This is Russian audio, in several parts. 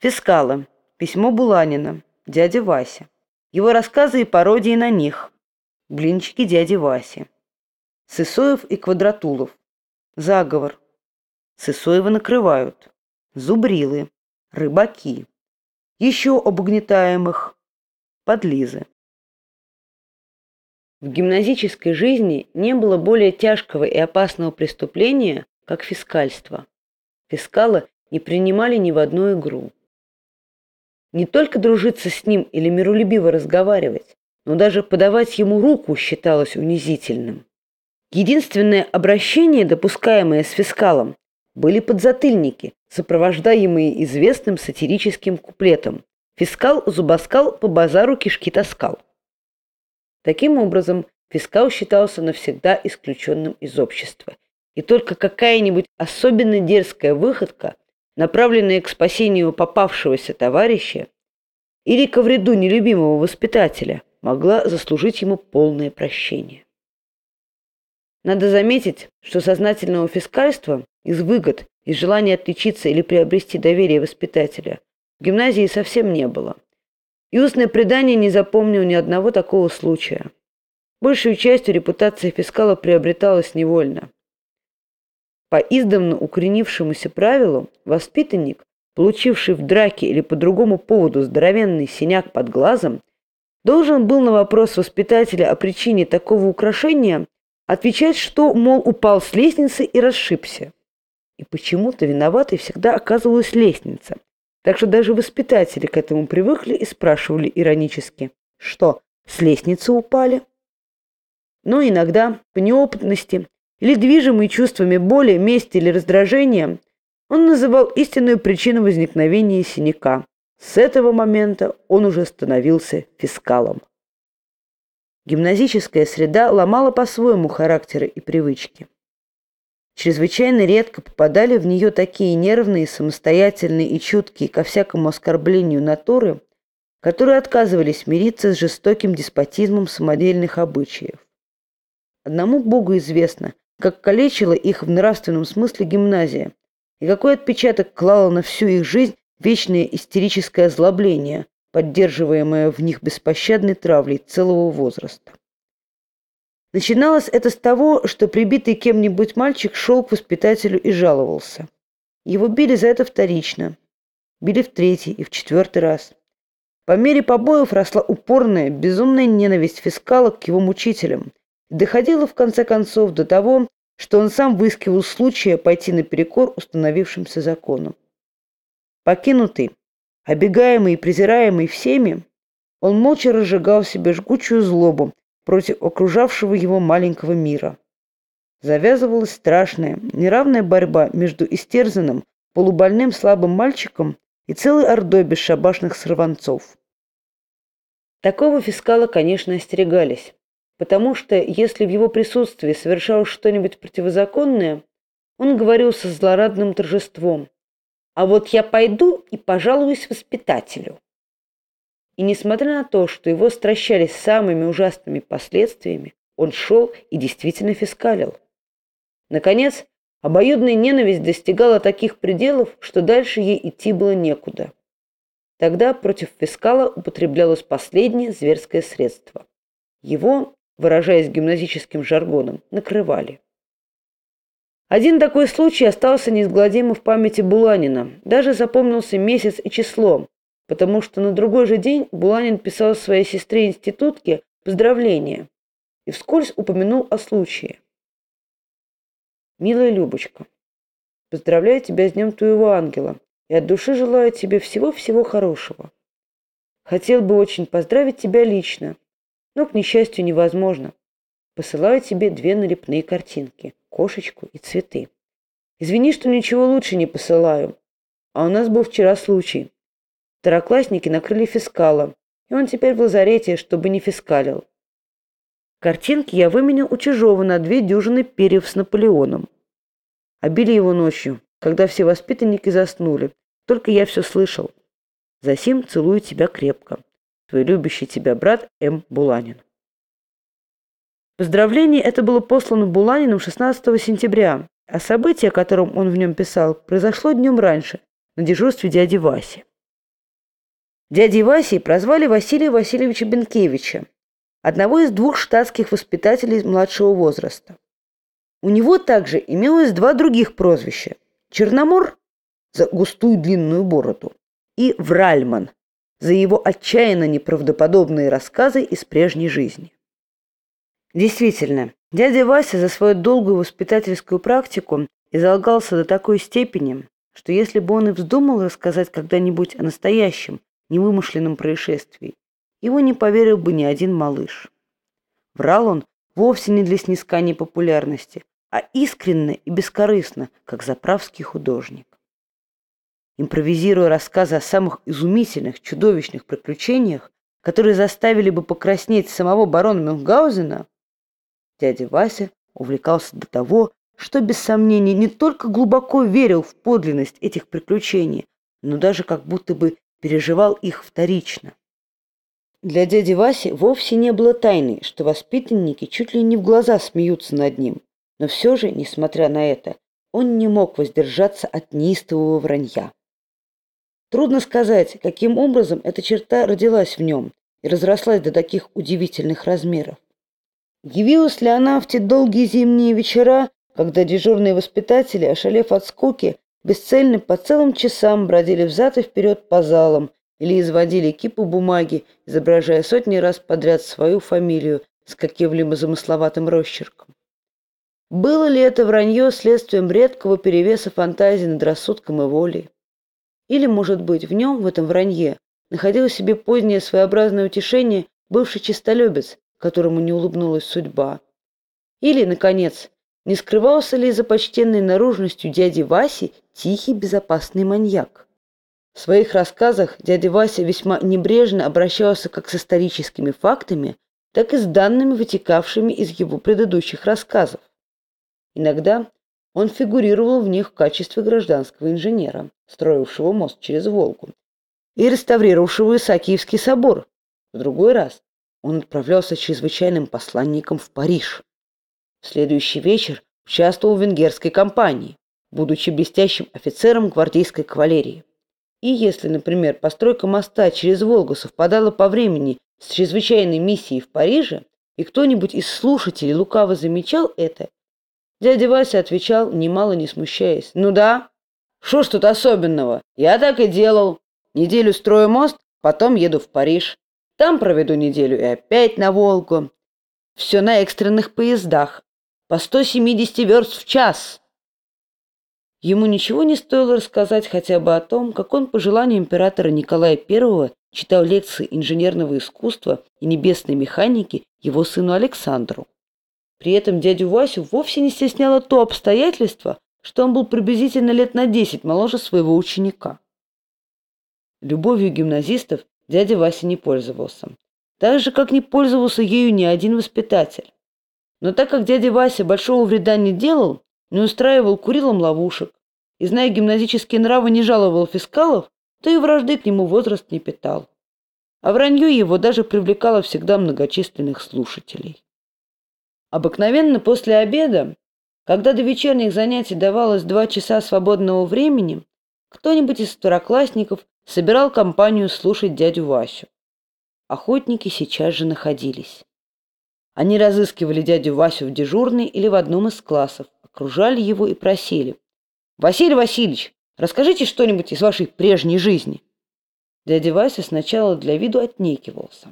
Фискалы. Письмо Буланина. Дядя Вася. Его рассказы и пародии на них. Блинчики дяди Васи. Сысоев и Квадратулов. Заговор. Сысоева накрывают. Зубрилы. Рыбаки. Еще об угнетаемых. Подлизы. В гимназической жизни не было более тяжкого и опасного преступления, как фискальство. Фискалы не принимали ни в одну игру. Не только дружиться с ним или миролюбиво разговаривать, но даже подавать ему руку считалось унизительным. Единственное обращение, допускаемое с фискалом, были подзатыльники, сопровождаемые известным сатирическим куплетом «Фискал зубоскал по базару кишки таскал». Таким образом, фискал считался навсегда исключенным из общества, и только какая-нибудь особенно дерзкая выходка, направленная к спасению попавшегося товарища или ко вреду нелюбимого воспитателя, могла заслужить ему полное прощение. Надо заметить, что сознательного фискальства из выгод, из желания отличиться или приобрести доверие воспитателя в гимназии совсем не было. И устное предание не запомнил ни одного такого случая. Большую частью репутация фискала приобреталась невольно. По издавна укоренившемуся правилу, воспитанник, получивший в драке или по другому поводу здоровенный синяк под глазом, должен был на вопрос воспитателя о причине такого украшения отвечать, что, мол, упал с лестницы и расшибся. И почему-то виноватой всегда оказывалась лестница, так что даже воспитатели к этому привыкли и спрашивали иронически, что, с лестницы упали? Но иногда, по неопытности или движимый чувствами боли, мести или раздражения, он называл истинную причину возникновения синяка. С этого момента он уже становился фискалом. Гимназическая среда ломала по-своему характеры и привычки. Чрезвычайно редко попадали в нее такие нервные, самостоятельные и чуткие ко всякому оскорблению натуры, которые отказывались мириться с жестоким деспотизмом самодельных обычаев. Одному Богу известно, как калечила их в нравственном смысле гимназия, и какой отпечаток клала на всю их жизнь вечное истерическое озлобление, поддерживаемое в них беспощадной травлей целого возраста. Начиналось это с того, что прибитый кем-нибудь мальчик шел к воспитателю и жаловался. Его били за это вторично. Били в третий и в четвертый раз. По мере побоев росла упорная, безумная ненависть фискала к его мучителям. Доходило в конце концов до того, что он сам выискивал случая пойти наперекор установившимся законам. Покинутый, обегаемый и презираемый всеми, он молча разжигал в себе жгучую злобу против окружавшего его маленького мира. Завязывалась страшная, неравная борьба между истерзанным, полубольным слабым мальчиком и целой ордой бесшабашных сорванцов. Такого фискала, конечно, остерегались, потому что если в его присутствии совершалось что-нибудь противозаконное, он говорил со злорадным торжеством. «А вот я пойду и пожалуюсь воспитателю». И несмотря на то, что его стращали самыми ужасными последствиями, он шел и действительно фискалил. Наконец, обоюдная ненависть достигала таких пределов, что дальше ей идти было некуда. Тогда против фискала употреблялось последнее зверское средство. Его, выражаясь гимназическим жаргоном, накрывали. Один такой случай остался неизгладимо в памяти Буланина. Даже запомнился месяц и число, потому что на другой же день Буланин писал своей сестре-институтке поздравления и вскользь упомянул о случае. «Милая Любочка, поздравляю тебя с днем твоего ангела и от души желаю тебе всего-всего хорошего. Хотел бы очень поздравить тебя лично, но, к несчастью, невозможно. Посылаю тебе две налепные картинки, кошечку и цветы. Извини, что ничего лучше не посылаю, а у нас был вчера случай. Второклассники накрыли фискала, и он теперь в лазарете, чтобы не фискалил. Картинки я выменял у чужого на две дюжины перьев с Наполеоном. Обили его ночью, когда все воспитанники заснули. Только я все слышал. Засим целую тебя крепко. Твой любящий тебя брат М. Буланин. Поздравление это было послано Буланиным 16 сентября, а событие, о котором он в нем писал, произошло днем раньше, на дежурстве дяди Васи. Дядей Васей прозвали Василия Васильевича Бенкевича, одного из двух штатских воспитателей младшего возраста. У него также имелось два других прозвища – Черномор за густую длинную бороду и Вральман за его отчаянно неправдоподобные рассказы из прежней жизни. Действительно, дядя Вася за свою долгую воспитательскую практику изолгался до такой степени, что если бы он и вздумал рассказать когда-нибудь о настоящем, невымышленном происшествии, его не поверил бы ни один малыш. Врал он вовсе не для снискания популярности, а искренне и бескорыстно, как заправский художник. Импровизируя рассказы о самых изумительных, чудовищных приключениях, которые заставили бы покраснеть самого барона Мюнхгаузена, дядя Вася увлекался до того, что без сомнения не только глубоко верил в подлинность этих приключений, но даже как будто бы переживал их вторично. Для дяди Васи вовсе не было тайны, что воспитанники чуть ли не в глаза смеются над ним, но все же, несмотря на это, он не мог воздержаться от неистового вранья. Трудно сказать, каким образом эта черта родилась в нем и разрослась до таких удивительных размеров. Явилась ли она в те долгие зимние вечера, когда дежурные воспитатели, ошалев от скуки, бесцельно по целым часам бродили взад и вперед по залам или изводили кипу бумаги, изображая сотни раз подряд свою фамилию с каким-либо замысловатым росчерком. Было ли это вранье следствием редкого перевеса фантазии над рассудком и волей? Или, может быть, в нем, в этом вранье, находилось себе позднее своеобразное утешение бывший честолюбец, которому не улыбнулась судьба. Или, наконец, не скрывался ли за почтенной наружностью дяди Васи тихий безопасный маньяк? В своих рассказах дядя Вася весьма небрежно обращался как с историческими фактами, так и с данными, вытекавшими из его предыдущих рассказов. Иногда он фигурировал в них в качестве гражданского инженера, строившего мост через Волгу, и реставрировавшего Исаакиевский собор. В другой раз он отправлялся чрезвычайным посланником в Париж. В следующий вечер участвовал в венгерской кампании, будучи блестящим офицером гвардейской кавалерии. И если, например, постройка моста через Волгу совпадала по времени с чрезвычайной миссией в Париже, и кто-нибудь из слушателей лукаво замечал это, Дядя Вася отвечал, немало не смущаясь. «Ну да. Что ж тут особенного? Я так и делал. Неделю строю мост, потом еду в Париж. Там проведу неделю и опять на Волгу. Все на экстренных поездах. По 170 верст в час». Ему ничего не стоило рассказать хотя бы о том, как он по желанию императора Николая I читал лекции инженерного искусства и небесной механики его сыну Александру. При этом дядю Васю вовсе не стесняло то обстоятельство, что он был приблизительно лет на десять моложе своего ученика. Любовью гимназистов дядя Вася не пользовался. Так же, как не пользовался ею ни один воспитатель. Но так как дядя Вася большого вреда не делал, не устраивал курилом ловушек и, зная гимназические нравы, не жаловал фискалов, то и вражды к нему возраст не питал. А вранье его даже привлекало всегда многочисленных слушателей. Обыкновенно после обеда, когда до вечерних занятий давалось два часа свободного времени, кто-нибудь из второклассников собирал компанию слушать дядю Васю. Охотники сейчас же находились. Они разыскивали дядю Васю в дежурной или в одном из классов, окружали его и просили. «Василий Васильевич, расскажите что-нибудь из вашей прежней жизни». Дядя Вася сначала для виду отнекивался.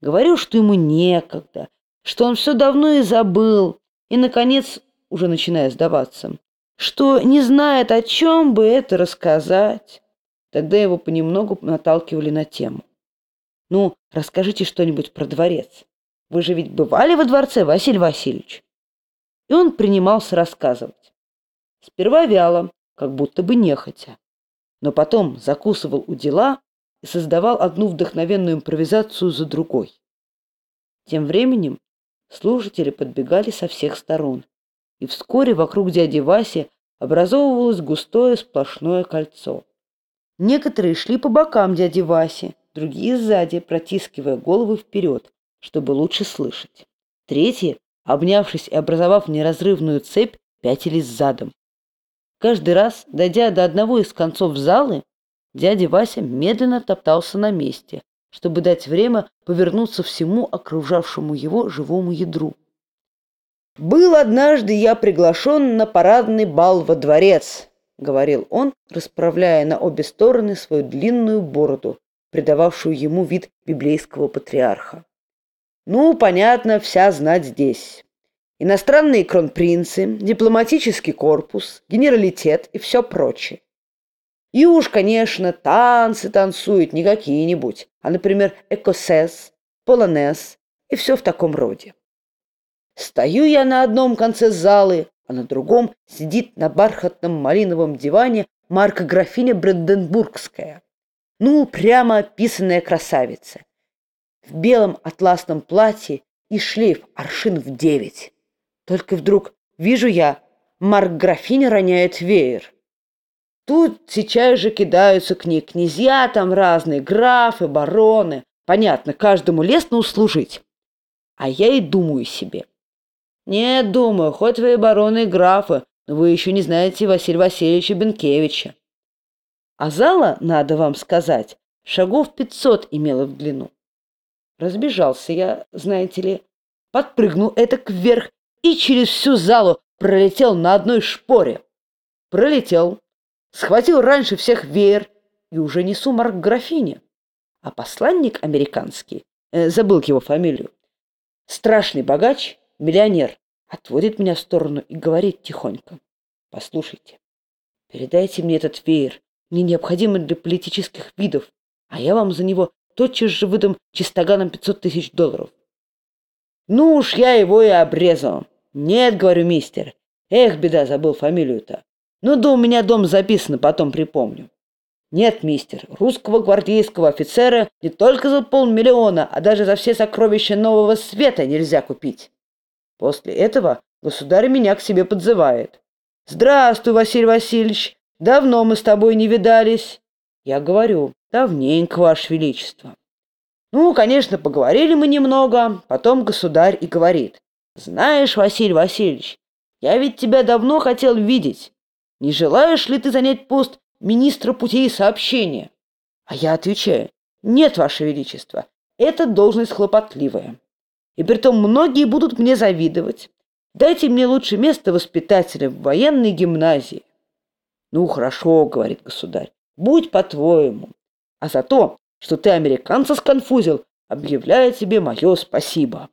Говорил, что ему некогда, что он все давно и забыл, и, наконец, уже начиная сдаваться, что не знает, о чем бы это рассказать. Тогда его понемногу наталкивали на тему. «Ну, расскажите что-нибудь про дворец. Вы же ведь бывали во дворце, Василий Васильевич?» И он принимался рассказывать. Сперва вяло, как будто бы нехотя, но потом закусывал у дела и создавал одну вдохновенную импровизацию за другой. Тем временем Слушатели подбегали со всех сторон, и вскоре вокруг дяди Васи образовывалось густое сплошное кольцо. Некоторые шли по бокам дяди Васи, другие сзади, протискивая головы вперед, чтобы лучше слышать. Третьи, обнявшись и образовав неразрывную цепь, пятились задом. Каждый раз, дойдя до одного из концов залы, Дядя Вася медленно топтался на месте, чтобы дать время повернуться всему окружавшему его живому ядру. «Был однажды я приглашен на парадный бал во дворец», — говорил он, расправляя на обе стороны свою длинную бороду, придававшую ему вид библейского патриарха. «Ну, понятно, вся знать здесь. Иностранные кронпринцы, дипломатический корпус, генералитет и все прочее. И уж, конечно, танцы танцуют не какие-нибудь, а, например, экосес, полонез и все в таком роде. Стою я на одном конце залы, а на другом сидит на бархатном малиновом диване Марка графиня Бранденбургская. Ну, прямо описанная красавица. В белом атласном платье и шлейф аршин в девять. Только вдруг вижу я, Марк графиня роняет веер. Тут сейчас же кидаются к ней князья там разные, графы, бароны. Понятно, каждому лестно услужить. А я и думаю себе. Нет, думаю, хоть вы и бароны, и графы, но вы еще не знаете Василия Васильевича Бенкевича. А зала, надо вам сказать, шагов пятьсот имела в длину. Разбежался я, знаете ли, подпрыгнул это вверх и через всю залу пролетел на одной шпоре. Пролетел, схватил раньше всех веер и уже несу марк графине. А посланник американский, э, забыл его фамилию, страшный богач, миллионер, отводит меня в сторону и говорит тихонько. Послушайте, передайте мне этот веер, мне необходимо для политических видов, а я вам за него тотчас же выдам чистоганом 500 тысяч долларов. Ну уж я его и обрезал. Нет, говорю, мистер. Эх, беда, забыл фамилию-то. Ну да у меня дом записан, потом припомню. Нет, мистер, русского гвардейского офицера не только за полмиллиона, а даже за все сокровища нового света нельзя купить. После этого государь меня к себе подзывает. «Здравствуй, Василий Васильевич, давно мы с тобой не видались». Я говорю, давненько, Ваше Величество. Ну, конечно, поговорили мы немного, потом государь и говорит. «Знаешь, Василий Васильевич, я ведь тебя давно хотел видеть. Не желаешь ли ты занять пост министра путей сообщения? А я отвечаю, нет, Ваше Величество, это должность хлопотливая. И притом многие будут мне завидовать. Дайте мне лучше место воспитателя в военной гимназии. Ну, хорошо, говорит государь, будь по-твоему. А за то, что ты американца сконфузил, объявляю тебе мое спасибо.